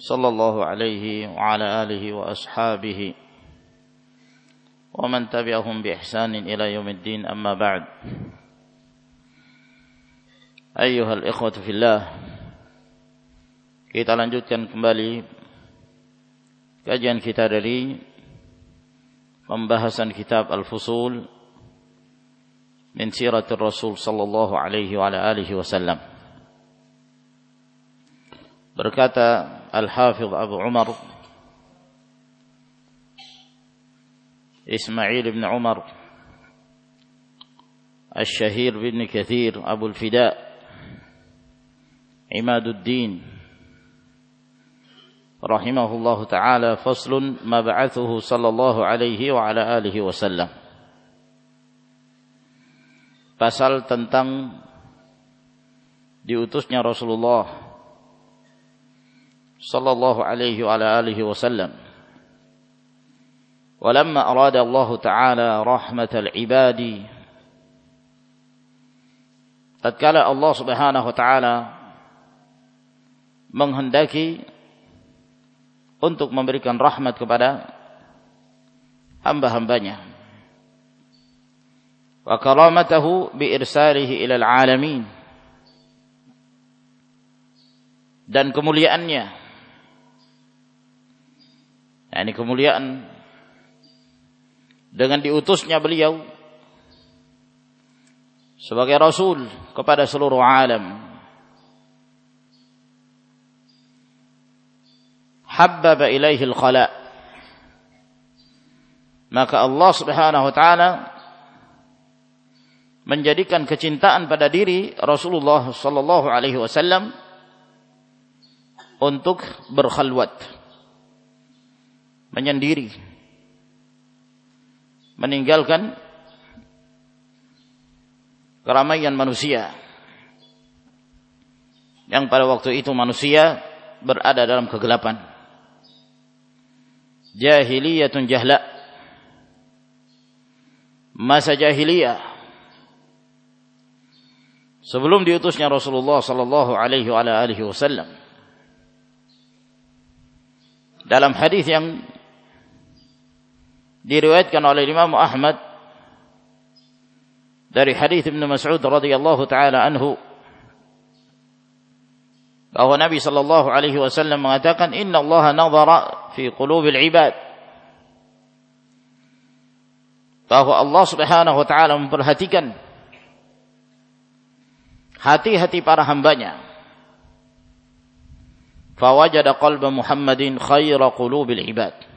صلى الله عليه وعلى اله واصحابه ومن تبعهم باحسان إلى يوم الدين اما بعد ايها الاخوه في الله kita lanjutkan kembali kajian kita dari pembahasan kitab Al-Fusul min siratul Rasul sallallahu alaihi wa alihi wasallam. Berkata Al-Hafidh Abu Umar Ismail bin Umar Al-Shahir bin Kathir Abu Al-Fida Imaduddin rahimahullahu taala faslun ma ba'athuhu sallallahu alaihi wa ala alihi wasallam pasal tentang diutusnya Rasulullah sallallahu alaihi wa ala alihi wasallam ولما أراد الله تعالى رحمة العباد tatkala Allah Subhanahu wa taala menghendaki untuk memberikan rahmat kepada hamba-hambanya. Wa karamatahu bi irsalihi ilal alamin. Dan kemuliaannya. Yani kemuliaan. Dengan diutusnya beliau sebagai rasul kepada seluruh alam. Habbaba ilaihi al-khala. Maka Allah Subhanahu wa taala menjadikan kecintaan pada diri Rasulullah sallallahu alaihi wasallam untuk berkhalwat menyendiri meninggalkan keramaian manusia. Yang pada waktu itu manusia berada dalam kegelapan. Jahiliyatun jahla. Masa jahiliyah. Sebelum diutusnya Rasulullah sallallahu alaihi wasallam. Dalam hadis yang diriwayatkan oleh Imam Ahmad dari hadis Ibnu Mas'ud radhiyallahu taala anhu bahwa Nabi sallallahu alaihi wasallam mengatakan inna Allah nazara fi qulubil ibad bahwa Allah Subhanahu wa taala memperhatikan hati-hati para hambanya fawajada qalba Muhammadin khaira qulubil ibad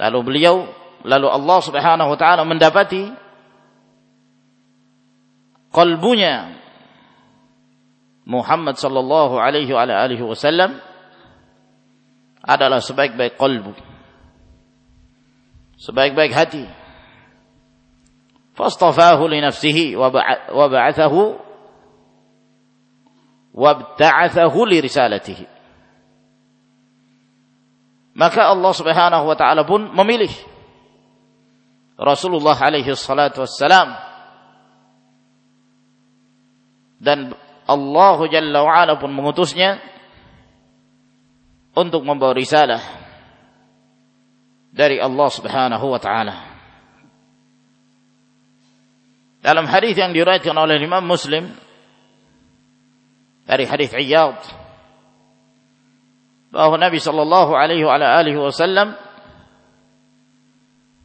lalu beliau lalu Allah Subhanahu wa taala mendapati kalbunya Muhammad sallallahu alaihi wa alihi wasallam adalah sebaik-baik kalbu. Sebaik-baik hati. Fastafahu li nafsihi wa ba'athahu wa bta'athahu li risalatihi. Maka Allah Subhanahu wa taala pun memilih Rasulullah alaihi salatu wassalam dan Allah Jalla wa'ala pun mengutusnya untuk membawa risalah dari Allah Subhanahu wa taala. Dalam hadis yang diriwayatkan oleh Imam Muslim dari hadis Iyad bahwa Nabi sallallahu alaihi wasallam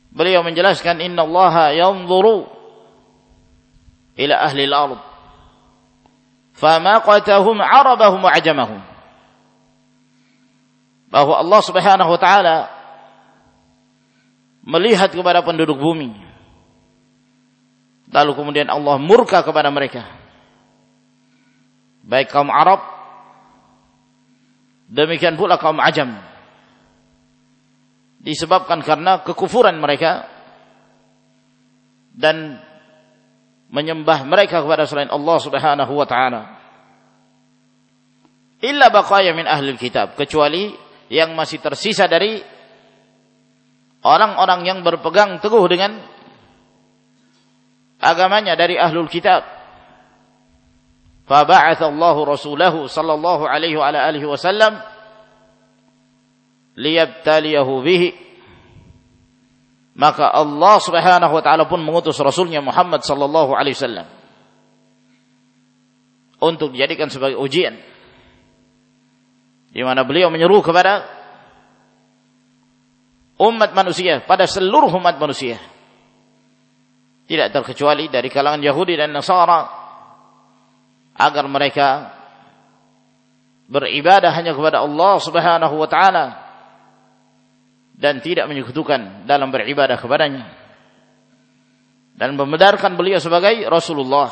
beliau menjelaskan inna Allah yanzuru ila ahli al-ard famaqatahum arabahum wa ajamahum. Bahwa Allah Subhanahu wa taala melihat kepada penduduk bumi lalu kemudian Allah murka kepada mereka. Baik kaum Arab Demikian pula kaum ajam. Disebabkan karena kekufuran mereka dan menyembah mereka kepada selain Allah Subhanahu wa taala. Illa baqaya min ahli kitab, kecuali yang masih tersisa dari orang-orang yang berpegang teguh dengan agamanya dari ahlul kitab. فبعث الله رسوله صلى الله عليه وعلى آله وسلم ليبتليه به maka Allah Subhanahu wa taala pun mengutus rasulnya Muhammad sallallahu alaihi wasallam untuk dijadikan sebagai ujian di mana beliau menyeru kepada umat manusia pada seluruh umat manusia tidak terkecuali dari kalangan Yahudi dan Nasara agar mereka beribadah hanya kepada Allah Subhanahu wa taala dan tidak menyekutukan dalam beribadah kepadanya dan membenarkan beliau sebagai Rasulullah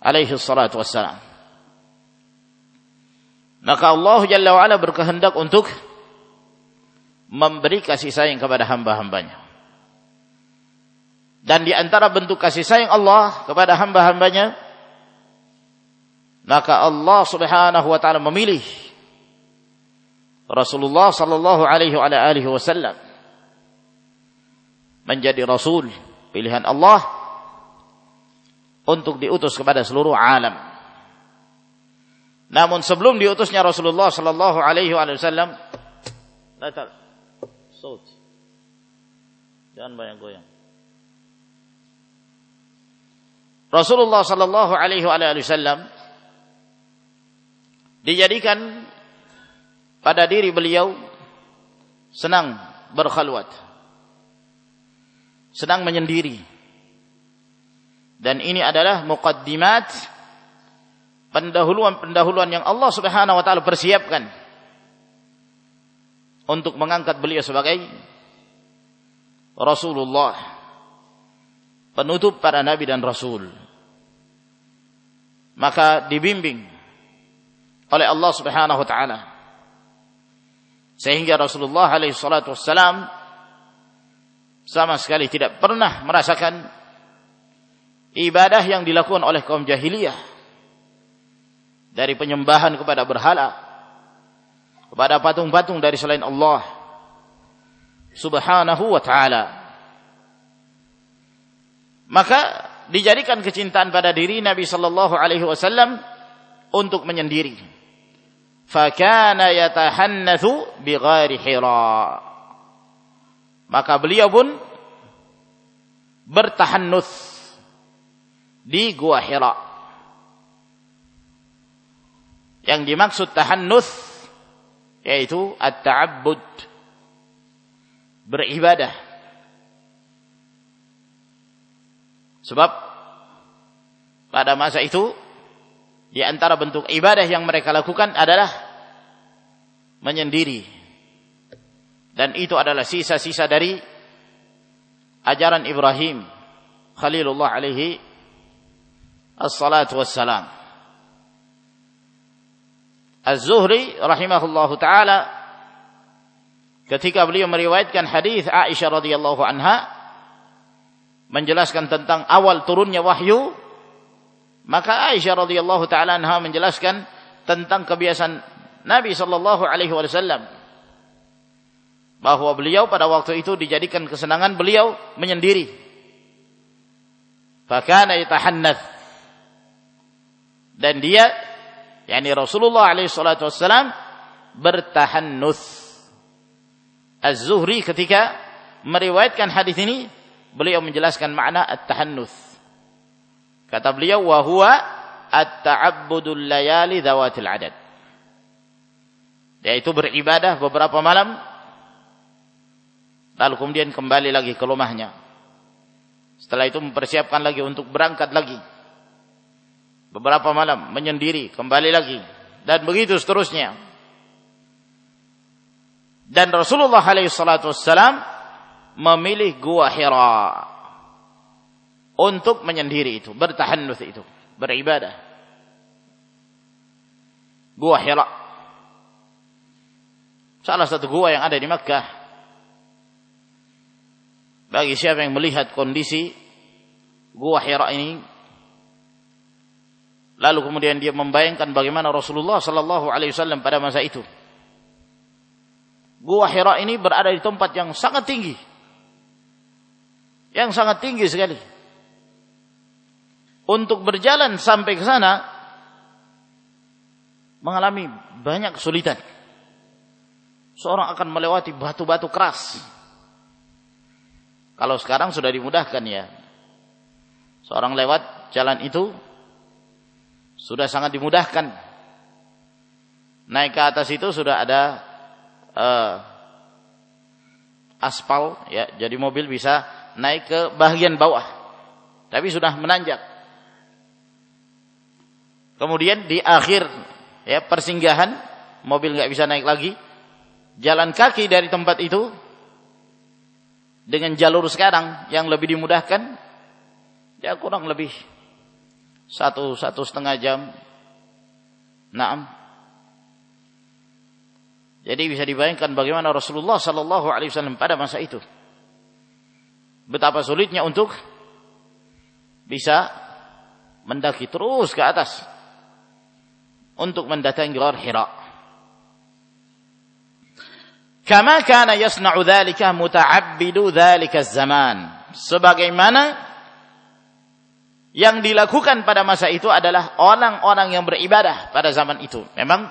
alaihi salatu wassalam. Maka Allah Jalla wa'ala berkehendak untuk memberi kasih sayang kepada hamba-hambanya. Dan di antara bentuk kasih sayang Allah kepada hamba-hambanya maka Allah subhanahu wa ta'ala memilih Rasulullah sallallahu alaihi wasallam menjadi rasul pilihan Allah untuk diutus kepada seluruh alam. Namun sebelum diutusnya Rasulullah sallallahu alaihi wasallam Jangan banyak goyang. Rasulullah sallallahu alaihi wasallam dijadikan pada diri beliau senang berkhalwat senang menyendiri. Dan ini adalah muqaddimat pendahuluan-pendahuluan yang Allah Subhanahu wa taala persiapkan untuk mengangkat beliau sebagai Rasulullah penutup para nabi dan rasul. Maka dibimbing oleh Allah Subhanahu wa taala. Sehingga Rasulullah alaihi salatu sama sekali tidak pernah merasakan ibadah yang dilakukan oleh kaum jahiliyah. Dari penyembahan kepada berhala kepada patung-patung dari selain Allah subhanahu wa ta'ala. Maka dijadikan kecintaan pada diri Nabi sallallahu alaihi wasallam untuk menyendiri fakana yatahannatsu bighairi hira. Maka beliau pun bertahannuts di gua Hira. Yang dimaksud tahannuts yaitu at-ta'abbud. Beribadah. Sebab pada masa itu di antara bentuk ibadah yang mereka lakukan adalah menyendiri. Dan itu adalah sisa-sisa dari ajaran Ibrahim Khalilullah alaihi assalatu wassalam. Az-Zuhri rahimahullahu taala ketika beliau meriwayatkan hadis Aisyah radhiyallahu anha menjelaskan tentang awal turunnya wahyu maka Aisyah radhiyallahu taala anha menjelaskan tentang kebiasaan Nabi sallallahu alaihi wasallam bahwa beliau pada waktu itu dijadikan kesenangan beliau menyendiri. Fakana yatahannats dan dia yakni Rasulullah alaihi salatu wasallam bertahannuts. Az-Zuhri ketika meriwayatkan hadis ini beliau menjelaskan makna at-tahannuts Kata beliau wa huwa at-ta'abbudul layali dzawatil adad. Yaitu beribadah beberapa malam lalu kemudian kembali lagi ke rumahnya. Setelah itu mempersiapkan lagi untuk berangkat lagi. Beberapa malam menyendiri, kembali lagi dan begitu seterusnya. Dan Rasulullah alaihi salatu memilih gua Hira untuk menyendiri itu, bertahannuts itu, beribadah. Gua Hira. salah satu gua yang ada di Makkah. Bagi siapa yang melihat kondisi gua Hira ini lalu kemudian dia membayangkan bagaimana Rasulullah sallallahu alaihi wasallam pada masa itu. Gua Hira ini berada di tempat yang sangat tinggi. Yang sangat tinggi sekali. Untuk berjalan sampai ke sana mengalami banyak kesulitan. Seorang akan melewati batu-batu keras. Kalau sekarang sudah dimudahkan ya. Seorang lewat jalan itu sudah sangat dimudahkan. Naik ke atas itu sudah ada uh, aspal ya, jadi mobil bisa naik ke bagian bawah. Tapi sudah menanjak. Kemudian di akhir ya persinggahan mobil nggak bisa naik lagi jalan kaki dari tempat itu dengan jalur sekarang yang lebih dimudahkan ya kurang lebih satu satu setengah jam Naam. Jadi bisa dibayangkan bagaimana Rasulullah Sallallahu Alaihi Wasallam pada masa itu betapa sulitnya untuk bisa mendaki terus ke atas untuk mendatangi Ghar Hira. Kama kana yasna'u dhalika muta'abbidu dhalika zaman. Sebagaimana yang dilakukan pada masa itu adalah orang-orang yang beribadah pada zaman itu. Memang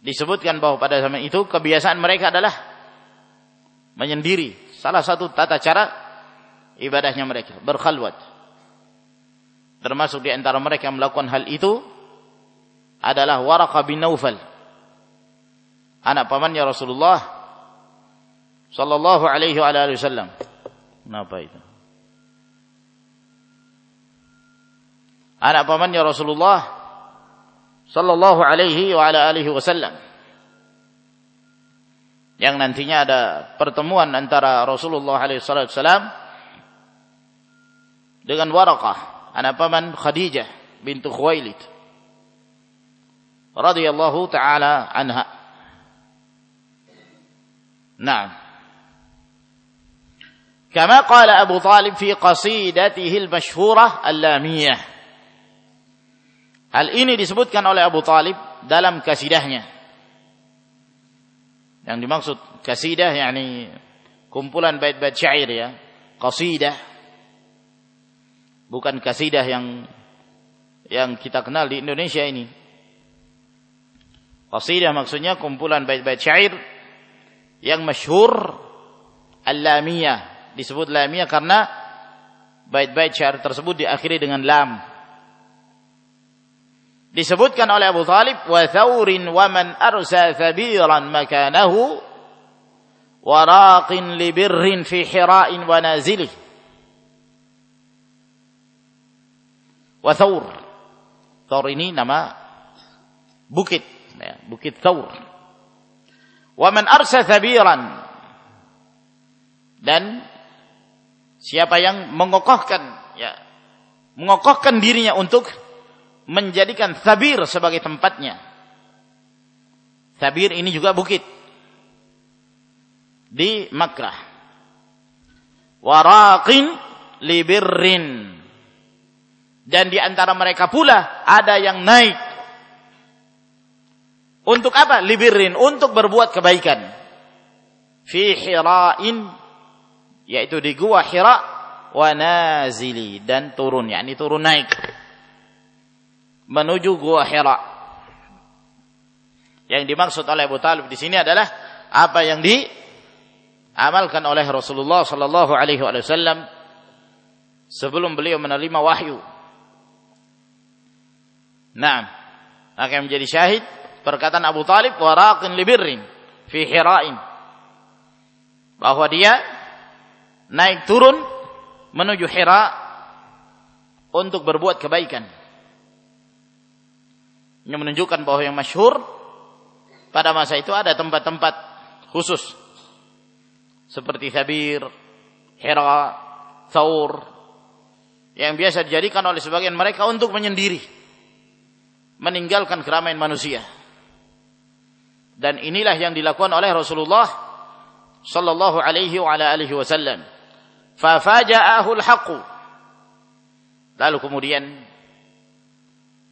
disebutkan bahwa pada zaman itu kebiasaan mereka adalah menyendiri. Salah satu tata cara ibadahnya mereka, berkhalwat. Termasuk di antara mereka yang melakukan hal itu adalah Waraqah bin Naufal. Anak pamannya Rasulullah sallallahu alaihi wa alihi wasallam. Kenapa itu? Anak pamannya Rasulullah sallallahu alaihi wa alihi wasallam. Yang nantinya ada pertemuan antara Rasulullah alaihi wasallam dengan Waraqah, anak paman Khadijah bintu Khuwailid radhiyallahu taala anha. Naam. Kama qala Abu Talib fi qasidatihi al-mashhurah al-lamiyah. Hal ini disebutkan oleh Abu Talib dalam kasidahnya. Yang dimaksud kasidah yakni kumpulan bait-bait syair ya. Qasidah bukan kasidah yang yang kita kenal di Indonesia ini. Qasidah maksudnya kumpulan bait-bait syair yang masyhur al-lamiyah. Disebut lamiyah karena bait-bait syair tersebut diakhiri dengan lam. Disebutkan oleh Abu Talib wa thawrin wa man arsa thabiran makanahu wa raqin li birrin fi hira'in wa nazilih. Wa thawr. Thawr ini nama bukit ya, Bukit Thawr. Wa man arsa thabiran dan siapa yang mengokohkan ya mengokohkan dirinya untuk menjadikan thabir sebagai tempatnya. Thabir ini juga bukit di Makkah. Waraqin libirrin dan di antara mereka pula ada yang naik untuk apa? Libirin, untuk berbuat kebaikan. Fi hira'in, yaitu di gua hira' wa nazili, dan turun, yakni turun naik. Menuju gua hira'. Yang dimaksud oleh Abu Talib di sini adalah apa yang diamalkan oleh Rasulullah sallallahu alaihi wasallam sebelum beliau menerima wahyu. Nah, akan menjadi syahid perkataan Abu Talib waraqin libirrin fi hira'in. Bahwa dia naik turun menuju Hira untuk berbuat kebaikan. Ini menunjukkan bahwa yang masyhur pada masa itu ada tempat-tempat khusus. Seperti Thabir, Hira, Thawr yang biasa dijadikan oleh sebagian mereka untuk menyendiri meninggalkan keramaian manusia Dan inilah yang dilakukan oleh Rasulullah sallallahu alaihi wa alihi wasallam. Fafaja'ahu al-haqq. Lalu kemudian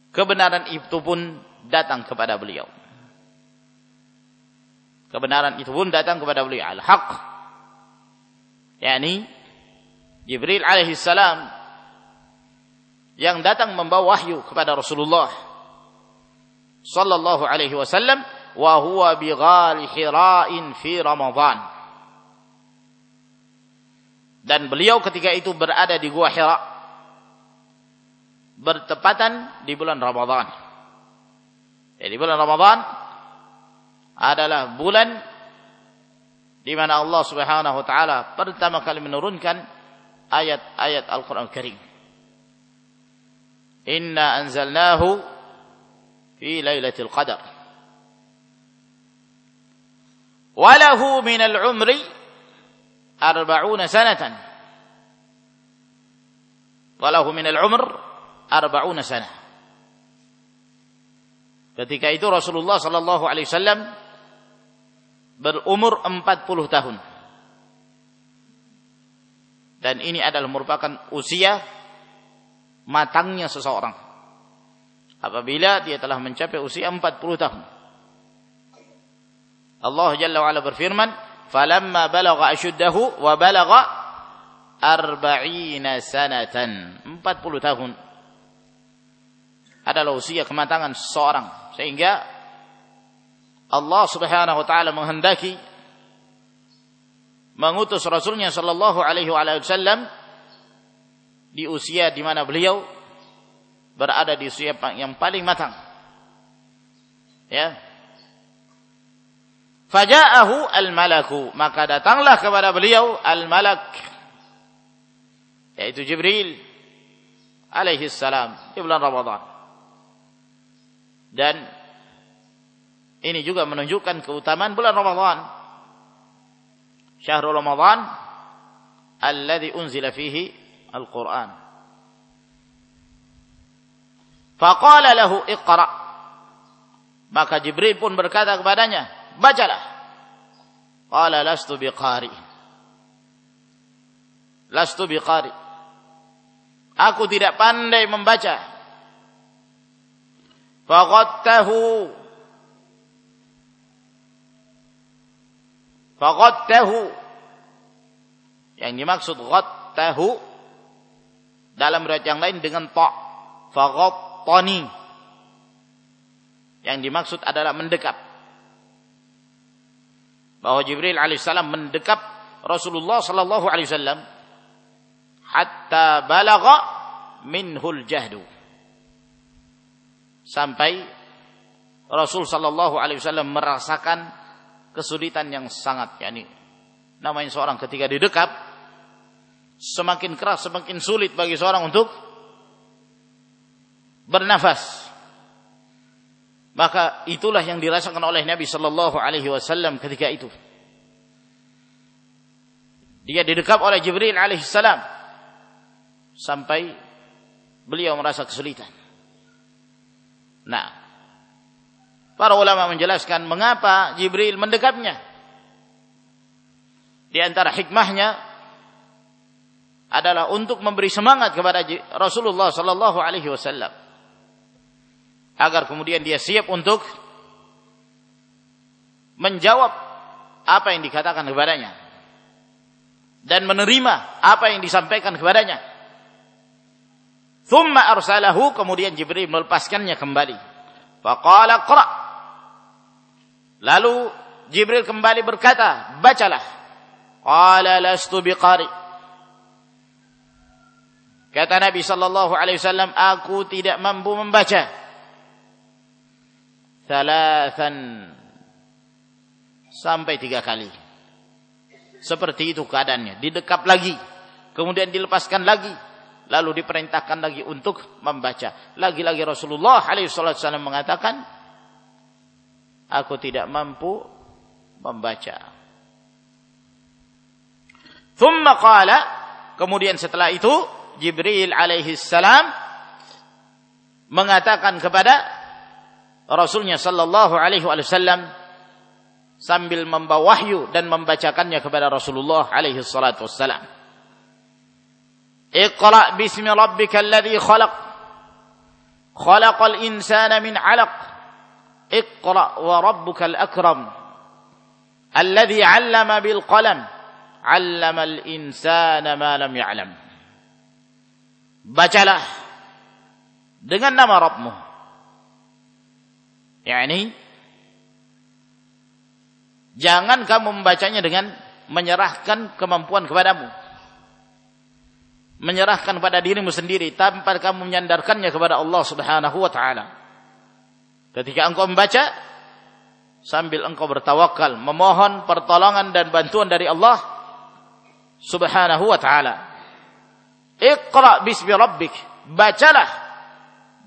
kebenaran itu pun datang kepada beliau. Kebenaran itu pun datang kepada beliau. Al-haq. yakni Jibril alaihi salam yang datang membawa wahyu kepada Rasulullah sallallahu alaihi wasallam wa huwa bi ghali hira'in fi Ramadan. Dan beliau ketika itu berada di gua Hira bertepatan di bulan Ramadan. Jadi bulan Ramadan adalah bulan di mana Allah Subhanahu wa taala pertama kali menurunkan ayat-ayat Al-Qur'an Karim. Inna anzalnahu fi lailatul qadar. Walahu min al-umri arba'una sanatan. Walahu min al-umr arba'una sanah. Ketika itu Rasulullah sallallahu alaihi wasallam berumur 40 tahun. Dan ini adalah merupakan usia matangnya seseorang. Apabila dia telah mencapai usia 40 tahun. Allah Jalla wa'ala berfirman, "Falamma balagha ashuddahu wa balagha arba'ina sanatan." 40 tahun adalah usia kematangan seseorang. Sehingga Allah Subhanahu wa taala menghendaki mengutus Rasulnya sallallahu alaihi wasallam di usia di mana beliau berada di usia yang paling matang. Ya. Faja'ahu al-malaku, maka datanglah kepada beliau al-malak yaitu Jibril alaihi salam di bulan Ramadan. Dan ini juga menunjukkan keutamaan bulan Ramadan. Syahrul Ramadan alladhi unzila fihi Al-Quran. Faqala lahu iqra. Maka Jibril pun berkata kepadanya, bacalah. Qala lastu biqari. Lastu biqari. Aku tidak pandai membaca. Faqattahu. Faqattahu. Yang dimaksud ghattahu dalam riwayat yang lain dengan ta faghattani yang dimaksud adalah mendekap bahwa Jibril alaihissalam mendekap Rasulullah sallallahu alaihi wasallam hatta balagha minhul jahdu sampai Rasul sallallahu alaihi wasallam merasakan kesulitan yang sangat yakni namanya seorang ketika didekap semakin keras, semakin sulit bagi seorang untuk bernafas. Maka itulah yang dirasakan oleh Nabi Shallallahu Alaihi Wasallam ketika itu. Dia didekap oleh Jibril alaihissalam sampai beliau merasa kesulitan. Nah, para ulama menjelaskan mengapa Jibril mendekapnya. Di antara hikmahnya adalah untuk memberi semangat kepada Rasulullah sallallahu alaihi wasallam agar kemudian dia siap untuk menjawab apa yang dikatakan kepadanya dan menerima apa yang disampaikan kepadanya. Thumma arsalahu kemudian Jibril melepaskannya kembali. Faqala qra. Lalu Jibril kembali berkata, bacalah. Qala lastu biqari. Kata Nabi sallallahu alaihi wasallam, aku tidak mampu membaca. Thalathan sampai tiga kali. Seperti itu keadaannya. Didekap lagi. Kemudian dilepaskan lagi. Lalu diperintahkan lagi untuk membaca. Lagi-lagi Rasulullah SAW mengatakan, Aku tidak mampu membaca. Thumma qala, kemudian setelah itu, Jibril alaihi salam mengatakan kepada Rasulnya sallallahu alaihi wasallam, sambil membawa wahyu dan membacakannya kepada Rasulullah alaihi salatu wassalam. Iqra bismi rabbikal ladzi khalaq. Khalaqal insana min 'alaq. Iqra wa rabbukal akram. Alladzi 'allama bil qalam. 'Allamal insana ma lam ya'lam. Bacalah dengan nama Rabbmu. Yani Jangan kamu membacanya dengan menyerahkan kemampuan kepadamu. Menyerahkan pada dirimu sendiri tanpa kamu menyandarkannya kepada Allah Subhanahu wa taala. Ketika engkau membaca sambil engkau bertawakal, memohon pertolongan dan bantuan dari Allah Subhanahu wa taala. Iqra bismi rabbik. Bacalah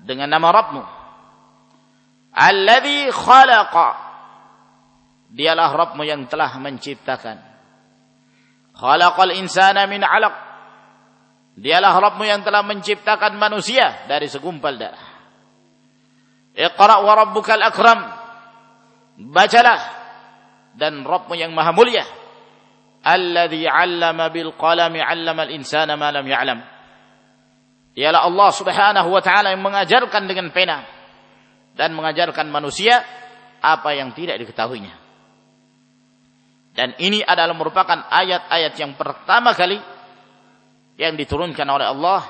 dengan nama Rabbmu. Alladzi khalaqa Dialah Rabbmu yang telah menciptakan. Khalaqal insana min 'alaq. Dialah Rabbmu yang telah menciptakan manusia dari segumpal darah. Iqra wa rabbukal akram. Bacalah dan Rabbmu yang maha mulia. Alladhi 'allama bil qalami 'allama al insana ma lam ya'lam. Dialah Allah Subhanahu wa taala yang mengajarkan dengan pena dan mengajarkan manusia apa yang tidak diketahuinya. Dan ini adalah merupakan ayat-ayat yang pertama kali yang diturunkan oleh Allah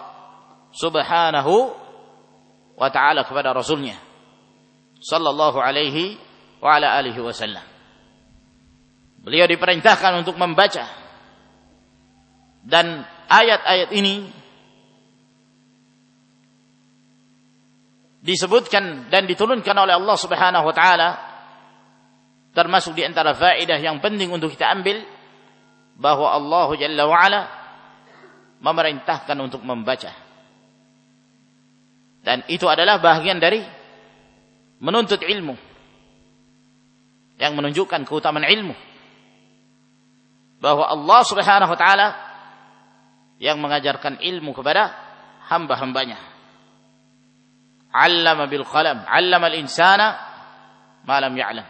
Subhanahu wa taala kepada rasulnya sallallahu alaihi wa ala alihi wasallam. Beliau diperintahkan untuk membaca dan ayat-ayat ini disebutkan dan diturunkan oleh Allah Subhanahu wa taala termasuk di antara faedah yang penting untuk kita ambil bahwa Allah Jalla wa ala memerintahkan untuk membaca. Dan itu adalah bagian dari menuntut ilmu. Yang menunjukkan keutamaan ilmu. Bahwa Allah Subhanahu wa taala yang mengajarkan ilmu kepada hamba-hambanya. Allama bil qalam, allama al insana ma lam ya'lam.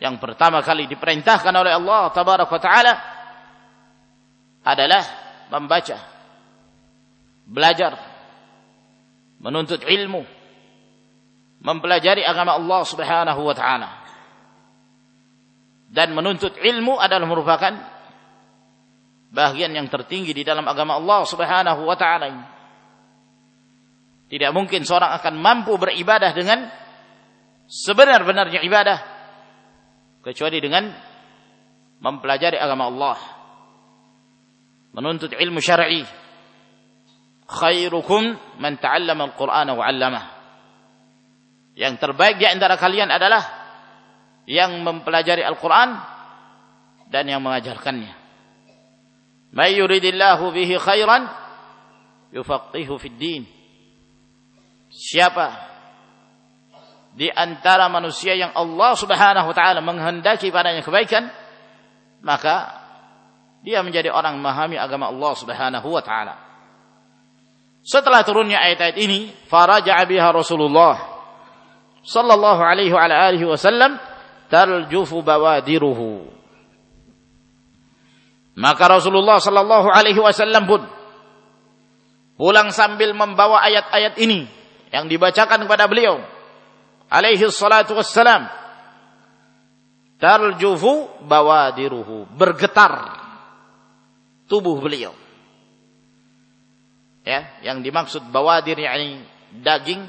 Yang pertama kali diperintahkan oleh Allah tabaraka taala adalah membaca belajar menuntut ilmu mempelajari agama Allah Subhanahu wa taala. Dan menuntut ilmu adalah merupakan bagian yang tertinggi di dalam agama Allah Subhanahu wa taala ini tidak mungkin seorang akan mampu beribadah dengan sebenar-benarnya ibadah kecuali dengan mempelajari agama Allah. Menuntut ilmu syar'i. Khairukum man ta'allama al-Qur'an wa 'allamah. Yang terbaik di antara kalian adalah yang mempelajari Al-Qur'an dan yang mengajarkannya. May yuridillahu bihi khairan yufaqihu fid din siapa di antara manusia yang Allah Subhanahu wa taala menghendaki padanya kebaikan maka dia menjadi orang memahami agama Allah Subhanahu wa taala. Setelah turunnya ayat-ayat ini faraja'a biha Rasulullah sallallahu alaihi wa alihi wasallam tarjufu bawadiruhu. Maka Rasulullah sallallahu alaihi wasallam pun pulang sambil membawa ayat-ayat ini yang dibacakan kepada beliau alaihi salatu wassalam tarjufu bawadiruhu bergetar tubuh beliau. Ya yang dimaksud bawadir yakni daging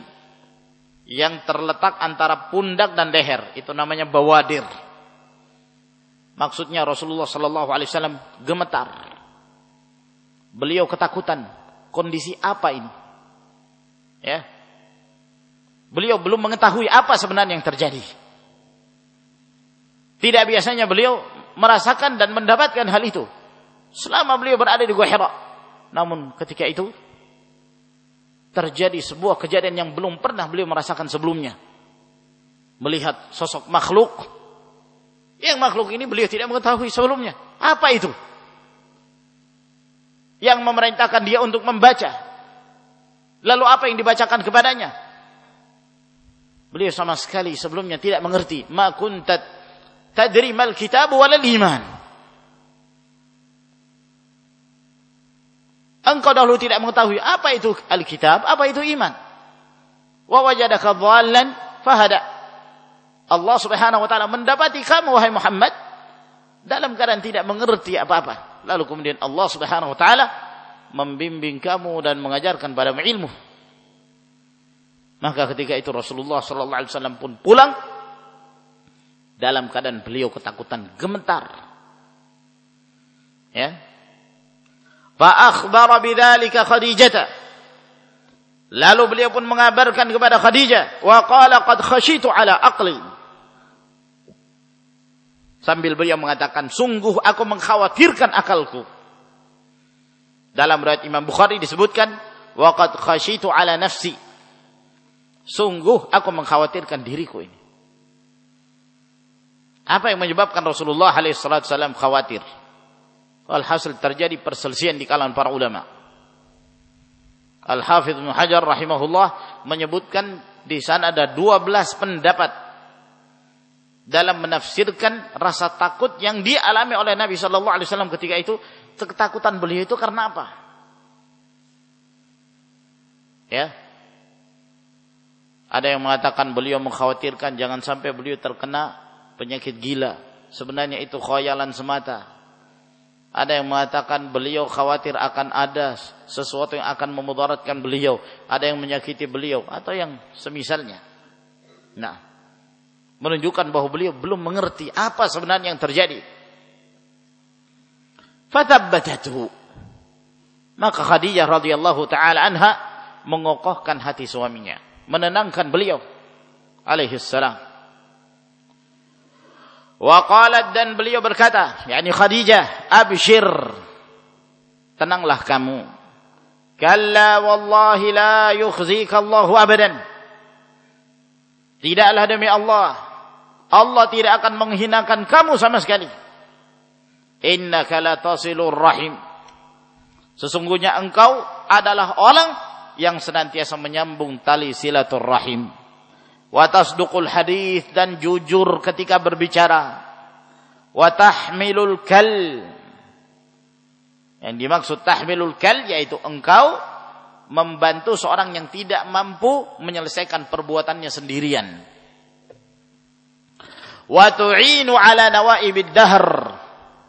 yang terletak antara pundak dan leher itu namanya bawadir. Maksudnya Rasulullah sallallahu alaihi wasallam gemetar. Beliau ketakutan kondisi apa ini? Ya Beliau belum mengetahui apa sebenarnya yang terjadi. Tidak biasanya beliau merasakan dan mendapatkan hal itu. Selama beliau berada di Gua Hira. Namun ketika itu terjadi sebuah kejadian yang belum pernah beliau merasakan sebelumnya. Melihat sosok makhluk. Yang makhluk ini beliau tidak mengetahui sebelumnya. Apa itu? Yang memerintahkan dia untuk membaca. Lalu apa yang dibacakan kepadanya? Beliau sama sekali sebelumnya tidak mengerti. Ma kuntat tadri mal kitab wal iman. Engkau dahulu tidak mengetahui apa itu Alkitab, apa itu iman. Wa wajadaka dhallan fahada. Allah Subhanahu wa taala mendapati kamu wahai Muhammad dalam keadaan tidak mengerti apa-apa. Lalu kemudian Allah Subhanahu wa taala membimbing kamu dan mengajarkan padamu ilmu. Maka ketika itu Rasulullah sallallahu alaihi wasallam pun pulang dalam keadaan beliau ketakutan gemetar. Ya. Fa akhbara bidzalika Khadijah. Lalu beliau pun mengabarkan kepada Khadijah, wa qala qad khashitu ala aqli. Sambil beliau mengatakan, sungguh aku mengkhawatirkan akalku. Dalam riwayat Imam Bukhari disebutkan, wa qad khashitu ala nafsi Sungguh aku mengkhawatirkan diriku ini. Apa yang menyebabkan Rasulullah SAW khawatir? Alhasil terjadi perselisihan di kalangan para ulama. Al-Hafidh Ibn Hajar rahimahullah menyebutkan di sana ada 12 pendapat dalam menafsirkan rasa takut yang dialami oleh Nabi Shallallahu Alaihi Wasallam ketika itu ketakutan beliau itu karena apa? Ya, ada yang mengatakan beliau mengkhawatirkan jangan sampai beliau terkena penyakit gila. Sebenarnya itu khayalan semata. Ada yang mengatakan beliau khawatir akan ada sesuatu yang akan memudaratkan beliau. Ada yang menyakiti beliau. Atau yang semisalnya. Nah. Menunjukkan bahwa beliau belum mengerti apa sebenarnya yang terjadi. Fatabbatatuhu. Maka Khadijah radhiyallahu taala anha mengokohkan hati suaminya menenangkan beliau alaihi salam. Wa qalat dan beliau berkata, yakni Khadijah, abshir. Tenanglah kamu. Kalla wallahi la yukhzika Allah abadan. Tidaklah demi Allah, Allah tidak akan menghinakan kamu sama sekali. Innaka la tasilur rahim. Sesungguhnya engkau adalah orang yang senantiasa menyambung tali silaturrahim wa tasduqul hadis dan jujur ketika berbicara. Wa tahmilul kal. Yang dimaksud tahmilul kal yaitu engkau membantu seorang yang tidak mampu menyelesaikan perbuatannya sendirian. Wa tu'inu ala nawaibid dahr.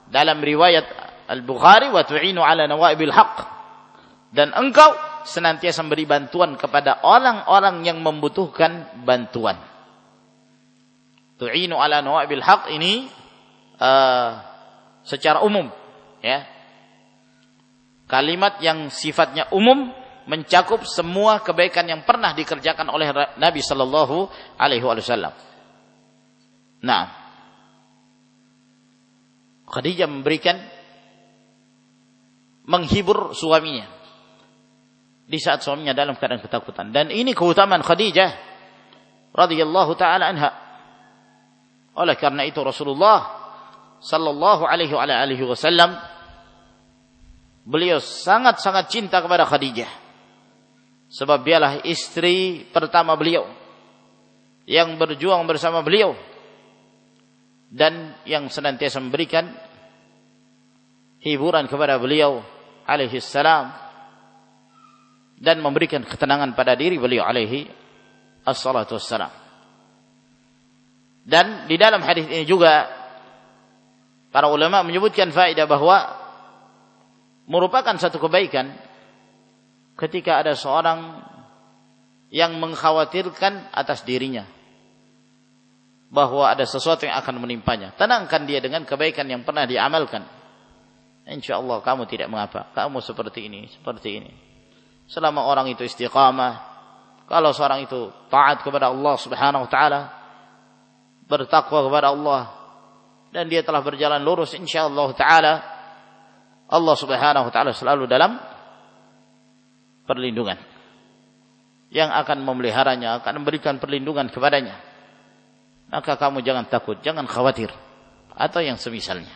Dalam riwayat Al-Bukhari wa tu'inu ala nawaibil haqq. Dan engkau senantiasa memberi bantuan kepada orang-orang yang membutuhkan bantuan. Tu'inu ala nawabil haq ini uh, secara umum ya. Kalimat yang sifatnya umum mencakup semua kebaikan yang pernah dikerjakan oleh Nabi sallallahu alaihi wasallam. Nah, Khadijah memberikan menghibur suaminya di saat suaminya dalam keadaan ketakutan. Dan ini keutamaan Khadijah radhiyallahu taala anha. Oleh karena itu Rasulullah sallallahu alaihi wa alihi wasallam beliau sangat-sangat cinta kepada Khadijah. Sebab dialah istri pertama beliau yang berjuang bersama beliau dan yang senantiasa memberikan hiburan kepada beliau alaihi salam dan memberikan ketenangan pada diri beliau alaihi assalatu wassalam. Dan di dalam hadis ini juga para ulama menyebutkan faedah bahwa merupakan satu kebaikan ketika ada seorang yang mengkhawatirkan atas dirinya bahwa ada sesuatu yang akan menimpanya. Tenangkan dia dengan kebaikan yang pernah diamalkan. Insya Allah kamu tidak mengapa. Kamu seperti ini, seperti ini selama orang itu istiqamah kalau seorang itu taat kepada Allah Subhanahu wa taala bertakwa kepada Allah dan dia telah berjalan lurus insyaallah taala Allah Subhanahu wa taala selalu dalam perlindungan. Yang akan memeliharanya akan memberikan perlindungan kepadanya. Maka kamu jangan takut jangan khawatir. Atau yang semisalnya.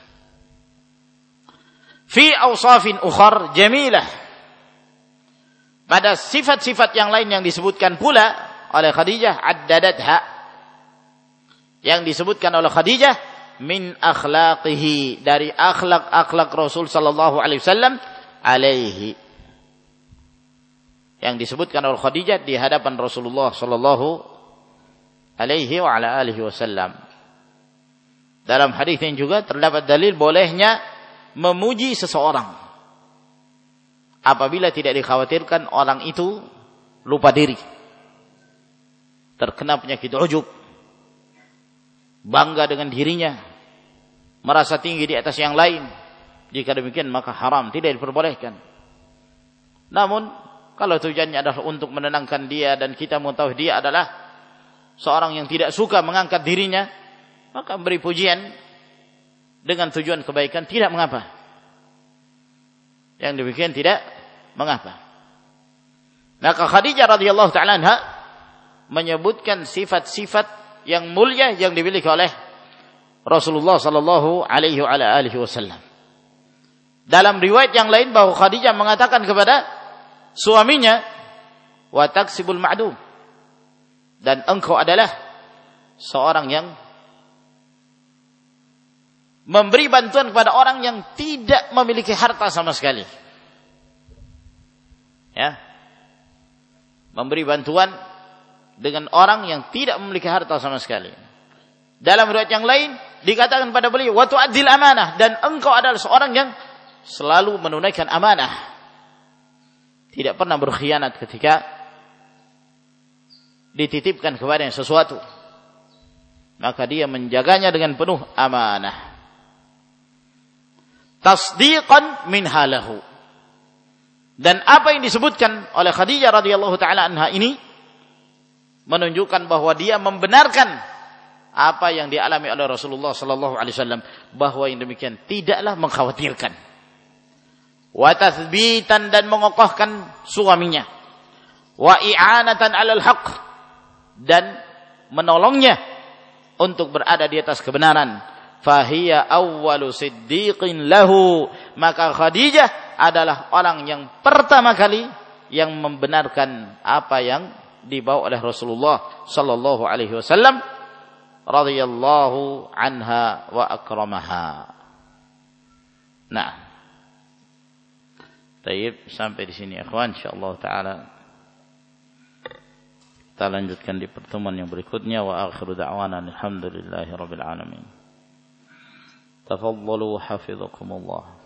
Fi awsafin ukhar jamilah pada sifat-sifat yang lain yang disebutkan pula oleh Khadijah addadatha. Yang disebutkan oleh Khadijah min akhlaqihi dari akhlak-akhlak Rasul sallallahu alaihi wasallam alaihi. Yang disebutkan oleh Khadijah di hadapan Rasulullah sallallahu alaihi wa ala alihi wasallam. Dalam hadis ini juga terdapat dalil bolehnya memuji seseorang apabila tidak dikhawatirkan orang itu lupa diri. Terkena penyakit ujub. Bangga dengan dirinya. Merasa tinggi di atas yang lain. Jika demikian maka haram, tidak diperbolehkan. Namun kalau tujuannya adalah untuk menenangkan dia dan kita mengetahui dia adalah seorang yang tidak suka mengangkat dirinya, maka beri pujian dengan tujuan kebaikan tidak mengapa. Yang demikian tidak mengapa. Maka Khadijah radhiyallahu taala anha menyebutkan sifat-sifat yang mulia yang dimiliki oleh Rasulullah sallallahu alaihi wasallam. Dalam riwayat yang lain bahwa Khadijah mengatakan kepada suaminya wa taksibul ma'dum dan engkau adalah seorang yang memberi bantuan kepada orang yang tidak memiliki harta sama sekali. Ya. Memberi bantuan dengan orang yang tidak memiliki harta sama sekali. Dalam riwayat yang lain dikatakan pada beliau, "Wa tu'addil amanah" dan engkau adalah seorang yang selalu menunaikan amanah tidak pernah berkhianat ketika dititipkan kepada sesuatu maka dia menjaganya dengan penuh amanah tasdiqan min halahu dan apa yang disebutkan oleh Khadijah radhiyallahu taala anha ini menunjukkan bahwa dia membenarkan apa yang dialami oleh Rasulullah sallallahu alaihi wasallam. Bahwa yang demikian tidaklah mengkhawatirkan. Wa tathbitan dan mengokohkan suaminya. Wa i'anatan 'alal haqq. Dan menolongnya untuk berada di atas kebenaran. Fahiya awwalu siddiqin lahu. Maka Khadijah adalah orang yang pertama kali yang membenarkan apa yang dibawa oleh Rasulullah sallallahu alaihi wasallam radhiyallahu anha wa akramaha. Nah, Taib sampai di sini ikhwan insyaallah taala kita lanjutkan di pertemuan yang berikutnya wa akhiru da'wana alhamdulillahi rabbil alamin. Tafaddalu hafizakumullah.